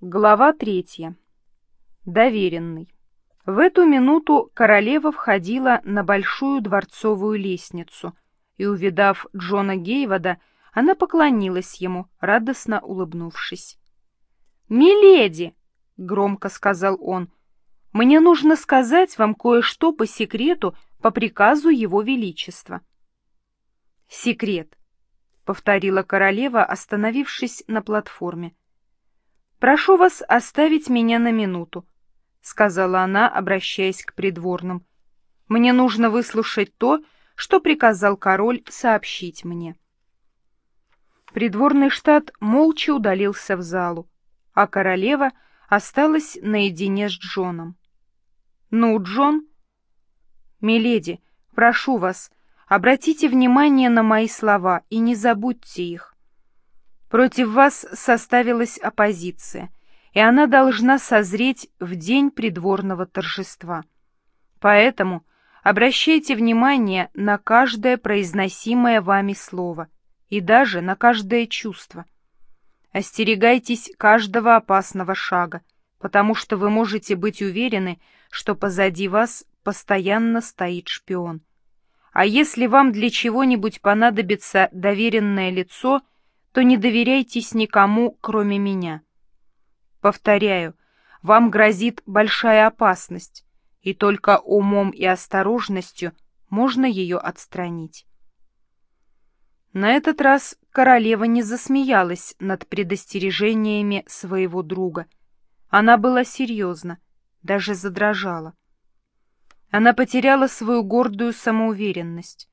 Глава третья. Доверенный. В эту минуту королева входила на большую дворцовую лестницу, и, увидав Джона Гейвода, она поклонилась ему, радостно улыбнувшись. «Миледи!» — громко сказал он. «Мне нужно сказать вам кое-что по секрету по приказу Его Величества». «Секрет», — повторила королева, остановившись на платформе. «Прошу вас оставить меня на минуту», — сказала она, обращаясь к придворным. «Мне нужно выслушать то, что приказал король сообщить мне». Придворный штат молча удалился в залу, а королева осталась наедине с Джоном. «Ну, Джон?» «Миледи, прошу вас, обратите внимание на мои слова и не забудьте их. Против вас составилась оппозиция, и она должна созреть в день придворного торжества. Поэтому обращайте внимание на каждое произносимое вами слово и даже на каждое чувство. Остерегайтесь каждого опасного шага, потому что вы можете быть уверены, что позади вас постоянно стоит шпион. А если вам для чего-нибудь понадобится доверенное лицо — то не доверяйтесь никому, кроме меня. Повторяю, вам грозит большая опасность, и только умом и осторожностью можно ее отстранить. На этот раз королева не засмеялась над предостережениями своего друга. Она была серьезна, даже задрожала. Она потеряла свою гордую самоуверенность.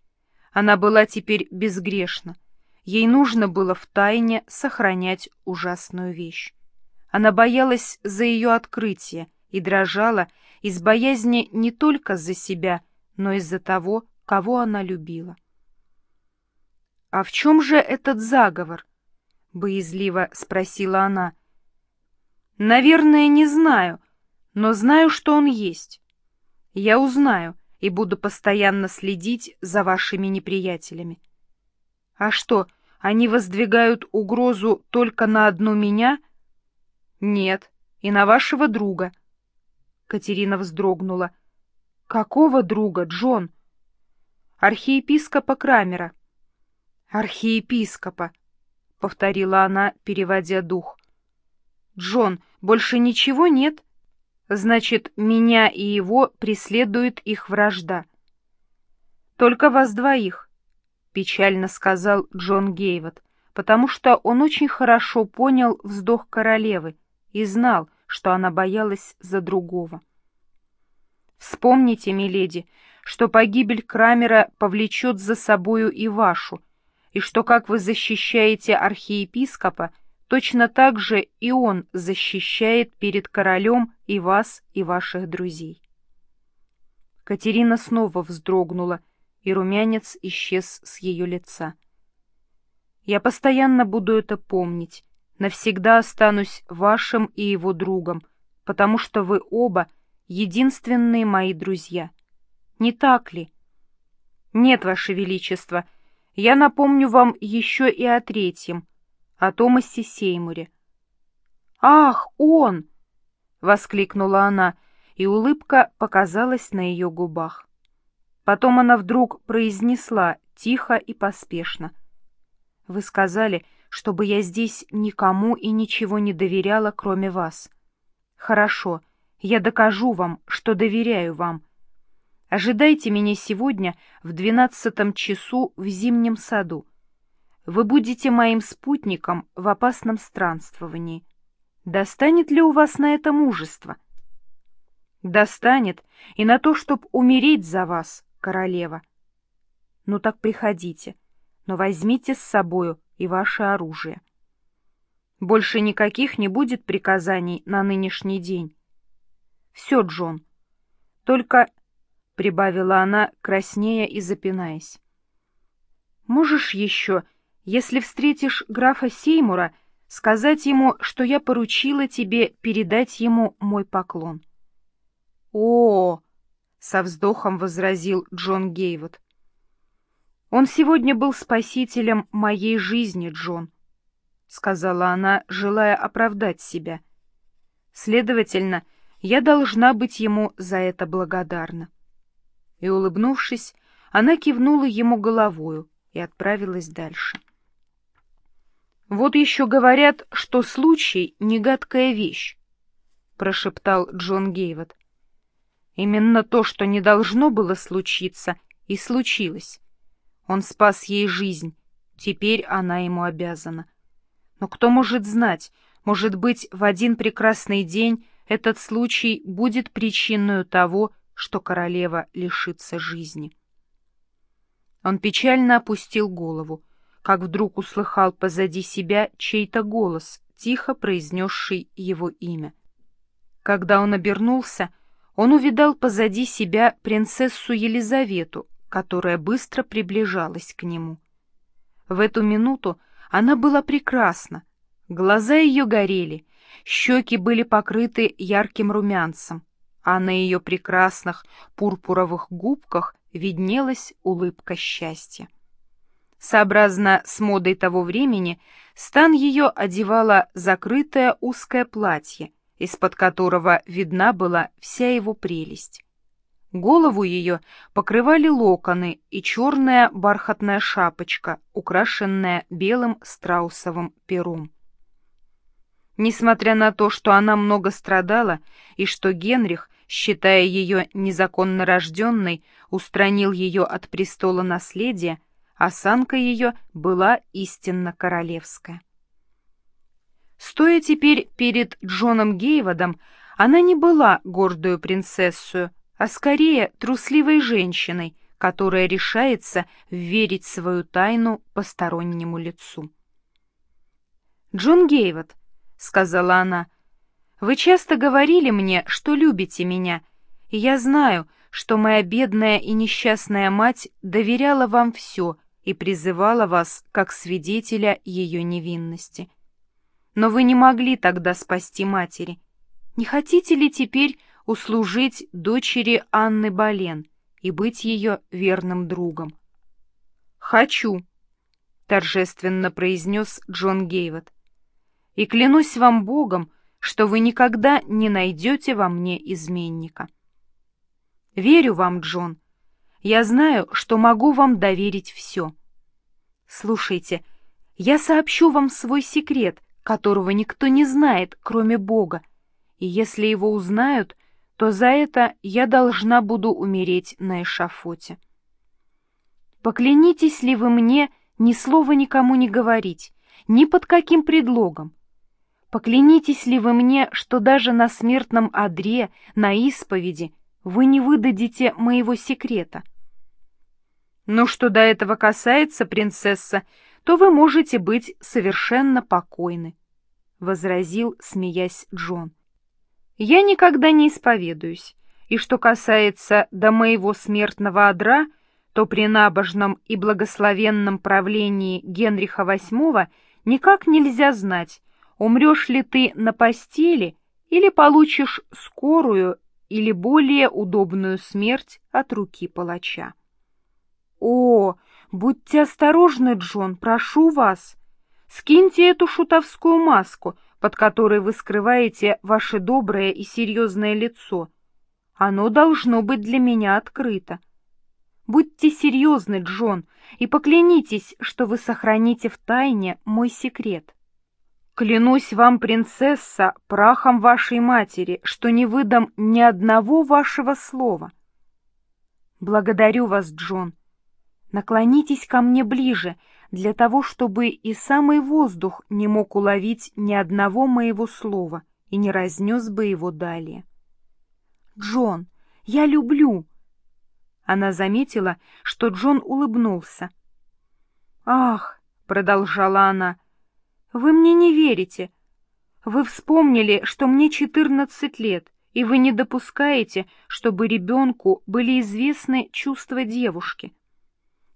Она была теперь безгрешна. Ей нужно было втайне сохранять ужасную вещь. Она боялась за ее открытие и дрожала из боязни не только за себя, но и за того, кого она любила. «А в чем же этот заговор?» — боязливо спросила она. «Наверное, не знаю, но знаю, что он есть. Я узнаю и буду постоянно следить за вашими неприятелями. А что, они воздвигают угрозу только на одну меня? Нет, и на вашего друга. Катерина вздрогнула. Какого друга, Джон? Архиепископа Крамера. Архиепископа, повторила она, переводя дух. Джон, больше ничего нет? Значит, меня и его преследует их вражда. Только вас двоих печально сказал Джон Гейвот, потому что он очень хорошо понял вздох королевы и знал, что она боялась за другого. Вспомните, миледи, что погибель Крамера повлечет за собою и вашу, и что, как вы защищаете архиепископа, точно так же и он защищает перед королем и вас, и ваших друзей. Катерина снова вздрогнула, и румянец исчез с ее лица. «Я постоянно буду это помнить, навсегда останусь вашим и его другом, потому что вы оба единственные мои друзья. Не так ли?» «Нет, Ваше Величество, я напомню вам еще и о третьем, о Томасе Сеймуре». «Ах, он!» — воскликнула она, и улыбка показалась на ее губах. Потом она вдруг произнесла тихо и поспешно. «Вы сказали, чтобы я здесь никому и ничего не доверяла, кроме вас. Хорошо, я докажу вам, что доверяю вам. Ожидайте меня сегодня в двенадцатом часу в зимнем саду. Вы будете моим спутником в опасном странствовании. Достанет ли у вас на это мужество?» «Достанет, и на то, чтоб умереть за вас, королева. Ну так приходите, но возьмите с собою и ваше оружие. Больше никаких не будет приказаний на нынешний день. Все, Джон. Только, — прибавила она, краснея и запинаясь, — можешь еще, если встретишь графа Сеймура, сказать ему, что я поручила тебе передать ему мой поклон. — О, со вздохом возразил Джон Гейвот. Он сегодня был спасителем моей жизни, Джон, сказала она, желая оправдать себя. Следовательно, я должна быть ему за это благодарна. И, улыбнувшись, она кивнула ему головою и отправилась дальше. «Вот еще говорят, что случай — негадкая вещь», — прошептал Джон Гейвот. «Именно то, что не должно было случиться, и случилось. Он спас ей жизнь, теперь она ему обязана. Но кто может знать, может быть, в один прекрасный день этот случай будет причиной того, что королева лишится жизни». Он печально опустил голову, как вдруг услыхал позади себя чей-то голос, тихо произнесший его имя. Когда он обернулся, он увидал позади себя принцессу Елизавету, которая быстро приближалась к нему. В эту минуту она была прекрасна, глаза ее горели, щеки были покрыты ярким румянцем, а на ее прекрасных пурпуровых губках виднелась улыбка счастья. Сообразно с модой того времени, стан ее одевала закрытое узкое платье, из-под которого видна была вся его прелесть. Голову ее покрывали локоны и черная бархатная шапочка, украшенная белым страусовым пером. Несмотря на то, что она много страдала и что Генрих считая ее незаконно рожденной, устранил ее от престола наследия, осанка ее была истинно королевская. Стоя теперь перед Джоном Гейводом, она не была гордую принцессою, а скорее трусливой женщиной, которая решается верить свою тайну постороннему лицу. «Джон Гейвот», — сказала она, вы часто говорили мне, что любите меня, и я знаю, что моя бедная и несчастная мать доверяла вам все и призывала вас как свидетеля ее невинности. Но вы не могли тогда спасти матери. Не хотите ли теперь услужить дочери Анны Болен и быть ее верным другом? «Хочу», — торжественно произнес Джон Гейвот. «И клянусь вам Богом, что вы никогда не найдете во мне изменника. Верю вам, Джон. Я знаю, что могу вам доверить все. Слушайте, я сообщу вам свой секрет, которого никто не знает, кроме Бога, и если его узнают, то за это я должна буду умереть на эшафоте. Поклянитесь ли вы мне ни слова никому не говорить, ни под каким предлогом, Поклянитесь ли вы мне, что даже на смертном одре, на исповеди, вы не выдадите моего секрета? Ну, что до этого касается, принцесса, то вы можете быть совершенно покойны, — возразил, смеясь Джон. Я никогда не исповедуюсь, и что касается до моего смертного одра, то при набожном и благословенном правлении Генриха VIII никак нельзя знать, умрешь ли ты на постели или получишь скорую или более удобную смерть от руки палача. О, будьте осторожны, Джон, прошу вас. Скиньте эту шутовскую маску, под которой вы скрываете ваше доброе и серьезное лицо. Оно должно быть для меня открыто. Будьте серьезны, Джон, и поклянитесь, что вы сохраните в тайне мой секрет. Клянусь вам, принцесса, прахом вашей матери, что не выдам ни одного вашего слова. Благодарю вас, Джон. Наклонитесь ко мне ближе, для того, чтобы и самый воздух не мог уловить ни одного моего слова и не разнес бы его далее. Джон, я люблю. Она заметила, что Джон улыбнулся. Ах, продолжала она, — вы мне не верите. Вы вспомнили, что мне четырнадцать лет, и вы не допускаете, чтобы ребенку были известны чувства девушки.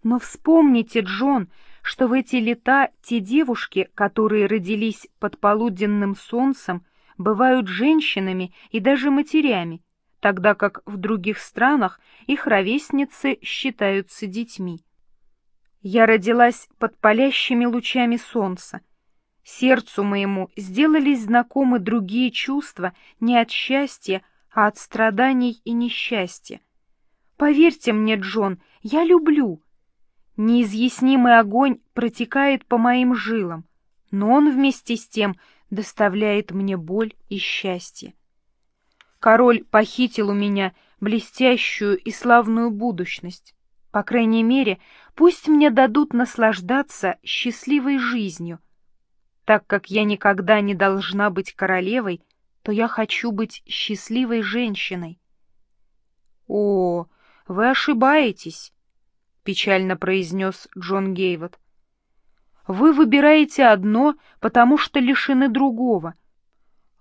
Но вспомните, Джон, что в эти лета те девушки, которые родились под полуденным солнцем, бывают женщинами и даже матерями, тогда как в других странах их ровесницы считаются детьми. Я родилась под палящими лучами солнца, Сердцу моему сделались знакомы другие чувства не от счастья, а от страданий и несчастья. Поверьте мне, Джон, я люблю. Неизъяснимый огонь протекает по моим жилам, но он вместе с тем доставляет мне боль и счастье. Король похитил у меня блестящую и славную будущность. По крайней мере, пусть мне дадут наслаждаться счастливой жизнью — так как я никогда не должна быть королевой, то я хочу быть счастливой женщиной. — О, вы ошибаетесь, — печально произнес Джон Гейвот. — Вы выбираете одно, потому что лишены другого.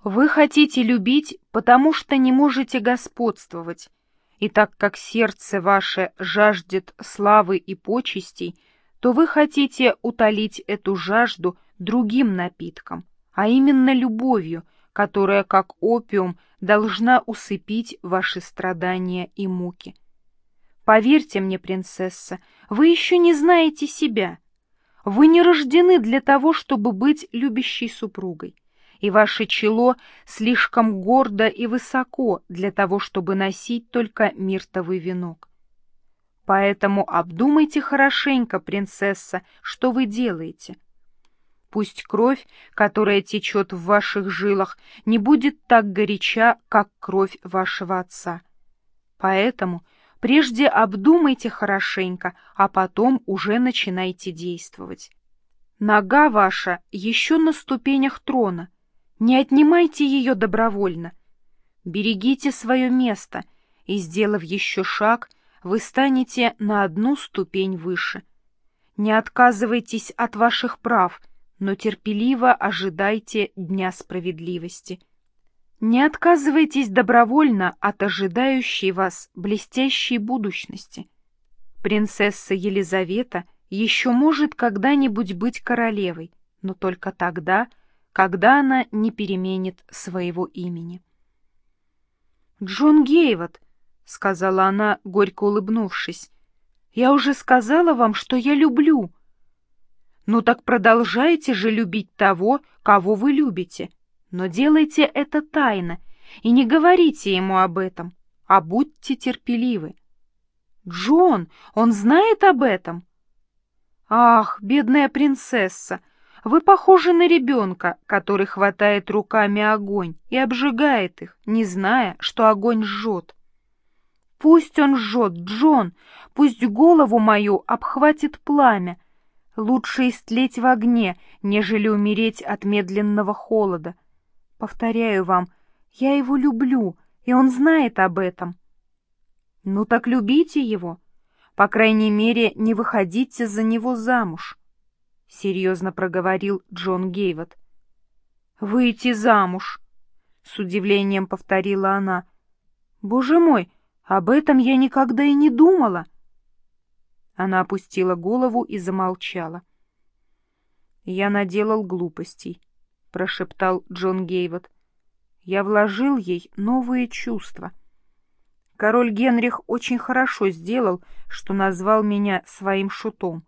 Вы хотите любить, потому что не можете господствовать. И так как сердце ваше жаждет славы и почестей, то вы хотите утолить эту жажду — другим напитком, а именно любовью, которая, как опиум, должна усыпить ваши страдания и муки. Поверьте мне, принцесса, вы еще не знаете себя. Вы не рождены для того, чтобы быть любящей супругой, и ваше чело слишком гордо и высоко для того, чтобы носить только миртовый венок. Поэтому обдумайте хорошенько, принцесса, что вы делаете — Пусть кровь, которая течет в ваших жилах, не будет так горяча, как кровь вашего отца. Поэтому прежде обдумайте хорошенько, а потом уже начинайте действовать. Нога ваша еще на ступенях трона. Не отнимайте ее добровольно. Берегите свое место, и, сделав еще шаг, вы станете на одну ступень выше. Не отказывайтесь от ваших прав — но терпеливо ожидайте дня справедливости. Не отказывайтесь добровольно от ожидающей вас блестящей будущности. Принцесса Елизавета еще может когда-нибудь быть королевой, но только тогда, когда она не переменит своего имени. «Джон Гейвот», — сказала она, горько улыбнувшись, — «я уже сказала вам, что я люблю». Ну так продолжайте же любить того, кого вы любите. Но делайте это тайно и не говорите ему об этом, а будьте терпеливы. Джон, он знает об этом? Ах, бедная принцесса, вы похожи на ребенка, который хватает руками огонь и обжигает их, не зная, что огонь жжет. Пусть он жжет, Джон, пусть голову мою обхватит пламя, Лучше истлеть в огне, нежели умереть от медленного холода. Повторяю вам, я его люблю, и он знает об этом. Ну так любите его. По крайней мере, не выходите за него замуж, — серьезно проговорил Джон Гейвот. «Выйти замуж!» — с удивлением повторила она. «Боже мой, об этом я никогда и не думала!» Она опустила голову и замолчала. «Я наделал глупостей», — прошептал Джон Гейвот. «Я вложил ей новые чувства. Король Генрих очень хорошо сделал, что назвал меня своим шутом.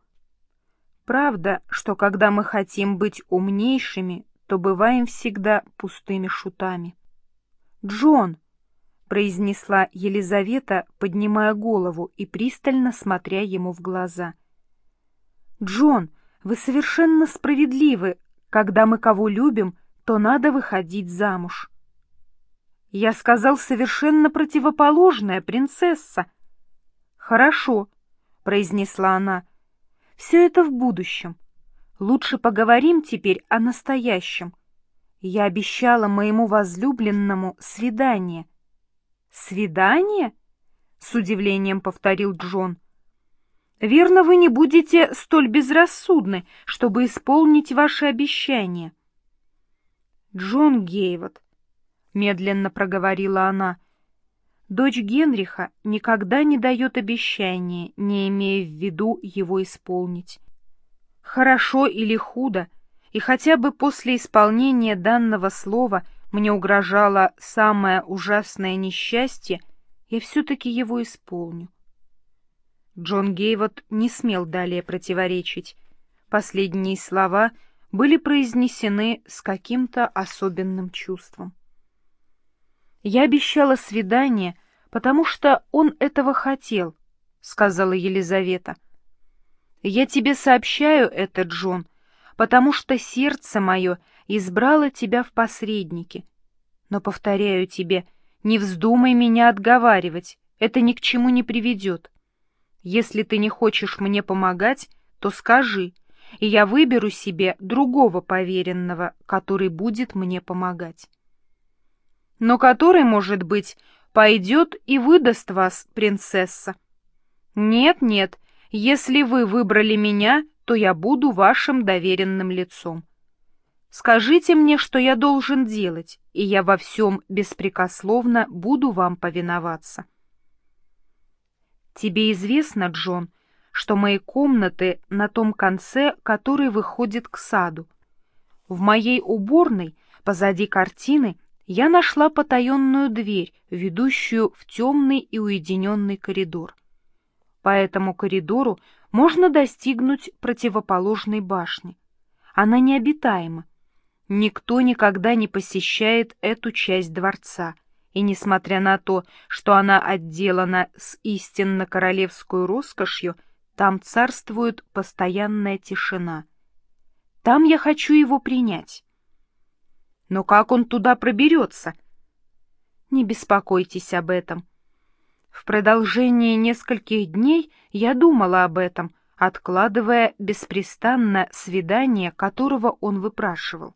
Правда, что когда мы хотим быть умнейшими, то бываем всегда пустыми шутами. «Джон!» произнесла Елизавета, поднимая голову и пристально смотря ему в глаза. «Джон, вы совершенно справедливы. Когда мы кого любим, то надо выходить замуж». «Я сказал совершенно противоположное, принцесса». «Хорошо», — произнесла она, — «все это в будущем. Лучше поговорим теперь о настоящем. Я обещала моему возлюбленному свидание, «Свидание?» — с удивлением повторил Джон. «Верно, вы не будете столь безрассудны, чтобы исполнить ваши обещания». «Джон Гейвот», — медленно проговорила она, — «дочь Генриха никогда не дает обещания, не имея в виду его исполнить. Хорошо или худо, и хотя бы после исполнения данного слова — мне угрожало самое ужасное несчастье, я все-таки его исполню. Джон Гейвот не смел далее противоречить. Последние слова были произнесены с каким-то особенным чувством. «Я обещала свидание, потому что он этого хотел», — сказала Елизавета. «Я тебе сообщаю это, Джон, потому что сердце мое избрало тебя в посреднике. Но, повторяю тебе, не вздумай меня отговаривать, это ни к чему не приведет. Если ты не хочешь мне помогать, то скажи, и я выберу себе другого поверенного, который будет мне помогать. Но который, может быть, пойдет и выдаст вас, принцесса. Нет-нет, если вы выбрали меня, то я буду вашим доверенным лицом. Скажите мне, что я должен делать, и я во всем беспрекословно буду вам повиноваться. Тебе известно, Джон, что мои комнаты на том конце, который выходит к саду. В моей уборной, позади картины, я нашла потаенную дверь, ведущую в темный и уединенный коридор. По этому коридору можно достигнуть противоположной башни. Она необитаема. Никто никогда не посещает эту часть дворца, и несмотря на то, что она отделана с истинно королевской роскошью, там царствует постоянная тишина. Там я хочу его принять. Но как он туда проберется? Не беспокойтесь об этом. В продолжение нескольких дней я думала об этом, откладывая беспрестанно свидание, которого он выпрашивал.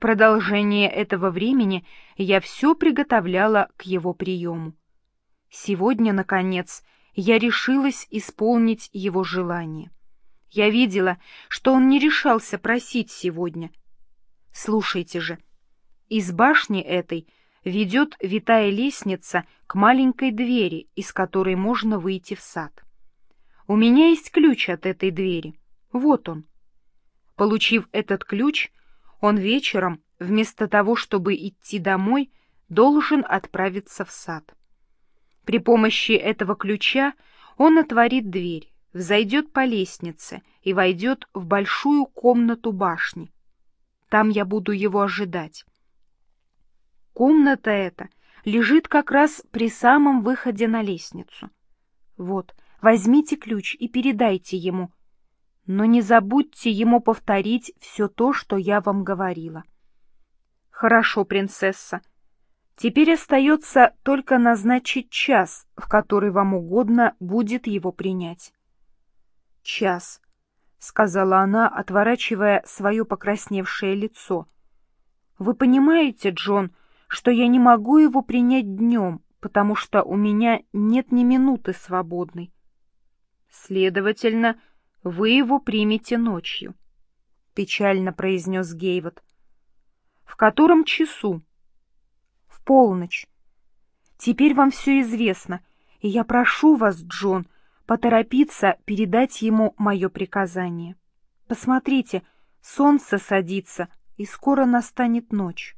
Продолжение этого времени я все приготовляла к его приему. Сегодня, наконец, я решилась исполнить его желание. Я видела, что он не решался просить сегодня. Слушайте же, из башни этой — ведет витая лестница к маленькой двери, из которой можно выйти в сад. У меня есть ключ от этой двери. Вот он. Получив этот ключ, он вечером, вместо того, чтобы идти домой, должен отправиться в сад. При помощи этого ключа он отворит дверь, взойдет по лестнице и войдет в большую комнату башни. Там я буду его ожидать. Комната эта лежит как раз при самом выходе на лестницу. Вот, возьмите ключ и передайте ему. Но не забудьте ему повторить все то, что я вам говорила. Хорошо, принцесса. Теперь остается только назначить час, в который вам угодно будет его принять. Час, — сказала она, отворачивая свое покрасневшее лицо. — Вы понимаете, Джон, что я не могу его принять днем, потому что у меня нет ни минуты свободной. Следовательно, вы его примете ночью, — печально произнес Гейвот. В котором часу? В полночь. Теперь вам все известно, и я прошу вас, Джон, поторопиться передать ему мое приказание. Посмотрите, солнце садится, и скоро настанет ночь.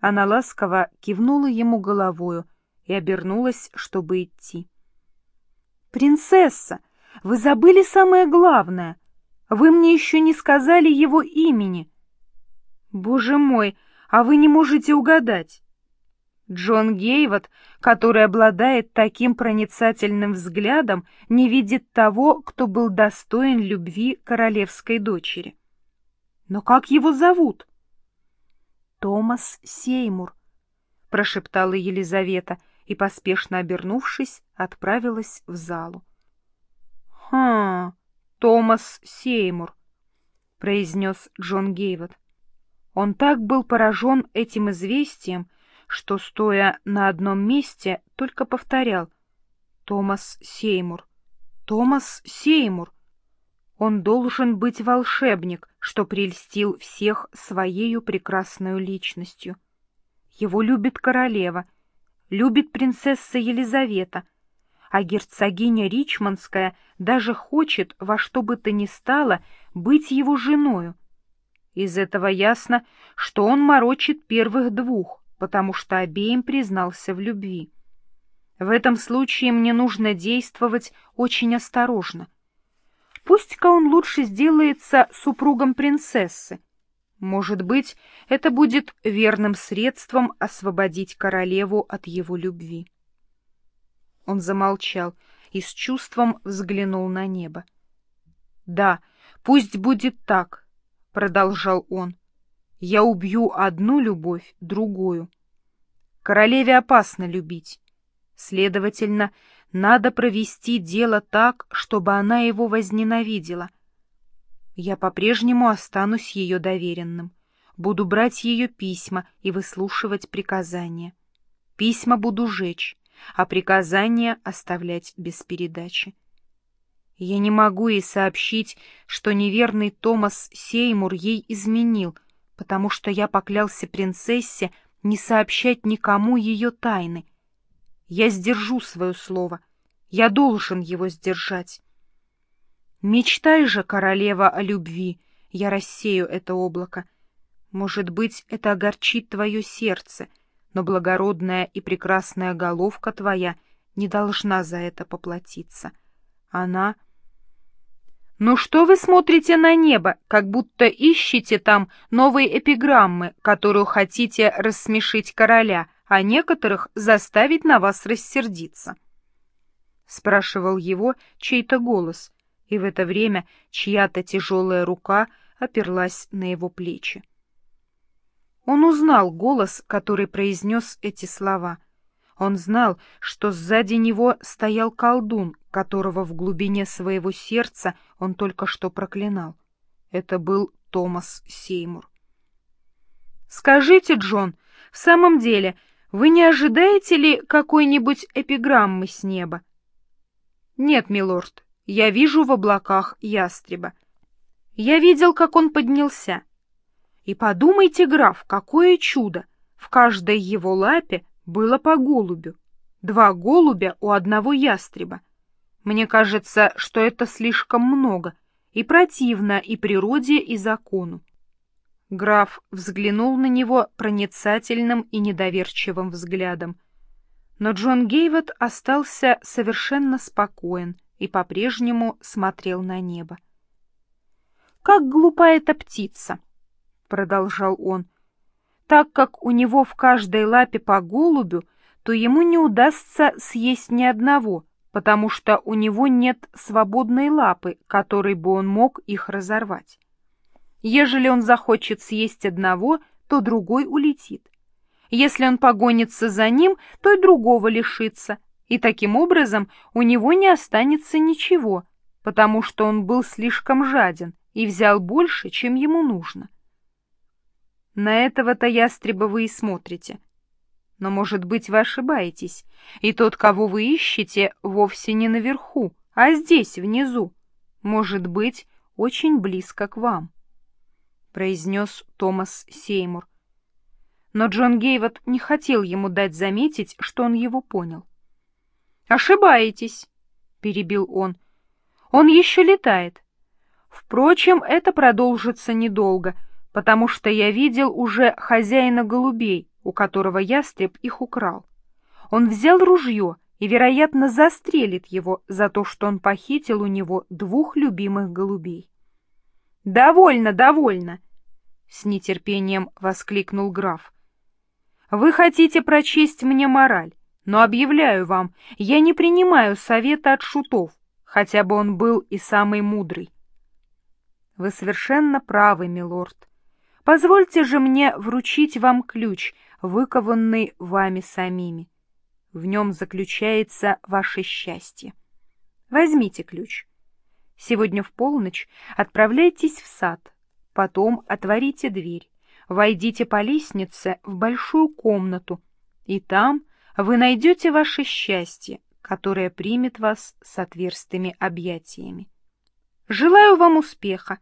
Она ласково кивнула ему головою и обернулась, чтобы идти. «Принцесса, вы забыли самое главное. Вы мне еще не сказали его имени». «Боже мой, а вы не можете угадать». Джон Гейвот, который обладает таким проницательным взглядом, не видит того, кто был достоин любви королевской дочери. Но как его зовут? Томас Сеймур, — прошептала Елизавета и, поспешно обернувшись, отправилась в залу. — Ха, Томас Сеймур, — произнес Джон Гейвот. Он так был поражен этим известием, что, стоя на одном месте, только повторял «Томас Сеймур, Томас Сеймур». Он должен быть волшебник, что прельстил всех своею прекрасной личностью. Его любит королева, любит принцесса Елизавета, а герцогиня Ричмондская даже хочет во что бы то ни стало быть его женою. Из этого ясно, что он морочит первых двух, потому что обеим признался в любви. В этом случае мне нужно действовать очень осторожно — Пусть-ка он лучше сделается супругом принцессы. Может быть, это будет верным средством освободить королеву от его любви. Он замолчал и с чувством взглянул на небо. «Да, пусть будет так», — продолжал он. «Я убью одну любовь, другую. Королеве опасно любить. Следовательно, надо провести дело так, чтобы она его возненавидела. Я по-прежнему останусь ее доверенным. Буду брать ее письма и выслушивать приказания. Письма буду жечь, а приказания оставлять без передачи. Я не могу ей сообщить, что неверный Томас Сеймур ей изменил, потому что я поклялся принцессе не сообщать никому ее тайны. Я сдержу свое слово. Я должен его сдержать. Мечтай же, королева, о любви, я рассею это облако. Может быть, это огорчит твое сердце, но благородная и прекрасная головка твоя не должна за это поплатиться. Она... «Ну что вы смотрите на небо, как будто ищете там новые эпиграммы, которую хотите рассмешить короля, а некоторых заставить на вас рассердиться?» Спрашивал его чей-то голос, и в это время чья-то тяжелая рука оперлась на его плечи. Он узнал голос, который произнес эти слова. Он знал, что сзади него стоял колдун, которого в глубине своего сердца он только что проклинал. Это был Томас Сеймур. «Скажите, Джон, в самом деле, вы не ожидаете ли какой-нибудь эпиграммы с неба?» «Нет, милорд, я вижу в облаках ястреба. Я видел, как он поднялся. И подумайте, граф, какое чудо! В каждой его лапе было по голубю. Два голубя у одного ястреба. Мне кажется, что это слишком много и противно и природе, и закону. Граф взглянул на него проницательным и недоверчивым взглядом. Но Джон Гейвот остался совершенно спокоен и по-прежнему смотрел на небо. «Как глупа эта птица!» — продолжал он. «Так как у него в каждой лапе по голубю, то ему не удастся съесть ни одного, потому что у него нет свободной лапы, которой бы он мог их разорвать. Ежели он захочет съесть одного, то другой улетит. Если он погонится за ним, то и другого лишится, и таким образом у него не останется ничего, потому что он был слишком жаден и взял больше, чем ему нужно. На этого-то ястреба вы и смотрите. Но, может быть, вы ошибаетесь, и тот, кого вы ищете, вовсе не наверху, а здесь, внизу. Может быть, очень близко к вам, — произнес Томас Сеймур. Но Джон Гейвот не хотел ему дать заметить, что он его понял. «Ошибаетесь», — перебил он. «Он еще летает. Впрочем, это продолжится недолго, потому что я видел уже хозяина голубей, у которого ястреб их украл. Он взял ружье и, вероятно, застрелит его за то, что он похитил у него двух любимых голубей. «Довольно, довольно!» — с нетерпением воскликнул граф. «Вы хотите прочесть мне мораль? Но объявляю вам, я не принимаю совета от шутов, хотя бы он был и самый мудрый. Вы совершенно правы, милорд. Позвольте же мне вручить вам ключ, выкованный вами самими. В нем заключается ваше счастье. Возьмите ключ. Сегодня в полночь отправляйтесь в сад, потом отворите дверь, войдите по лестнице в большую комнату, и там вы найдете ваше счастье, которое примет вас с отверстыми объятиями. Желаю вам успеха,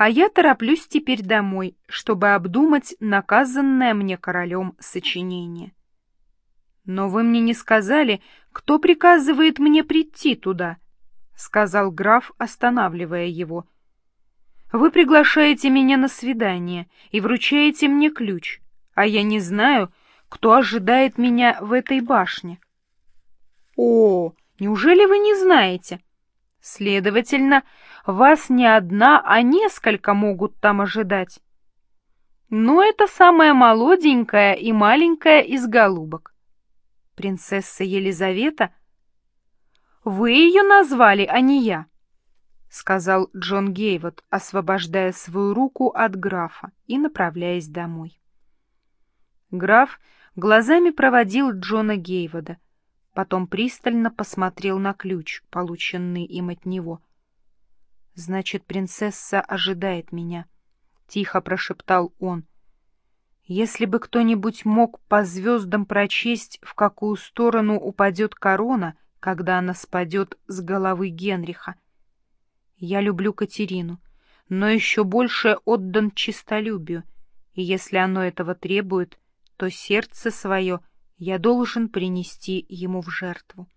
а я тороплюсь теперь домой, чтобы обдумать наказанное мне королем сочинение. Но вы мне не сказали, кто приказывает мне прийти туда, — сказал граф, останавливая его. Вы приглашаете меня на свидание и вручаете мне ключ, а я не знаю, кто ожидает меня в этой башне. — О, неужели вы не знаете? Следовательно, вас не одна, а несколько могут там ожидать. Но это самая молоденькая и маленькая из голубок. Принцесса Елизавета? Вы ее назвали, а не я, — сказал Джон Гейвот, освобождая свою руку от графа и направляясь домой. Граф глазами проводил Джона Гейвода — потом пристально посмотрел на ключ, полученный им от него. «Значит, принцесса ожидает меня», — тихо прошептал он. «Если бы кто-нибудь мог по звездам прочесть, в какую сторону упадет корона, когда она спадет с головы Генриха. Я люблю Катерину, но еще больше отдан чистолюбию, и если оно этого требует, то сердце свое — я должен принести ему в жертву.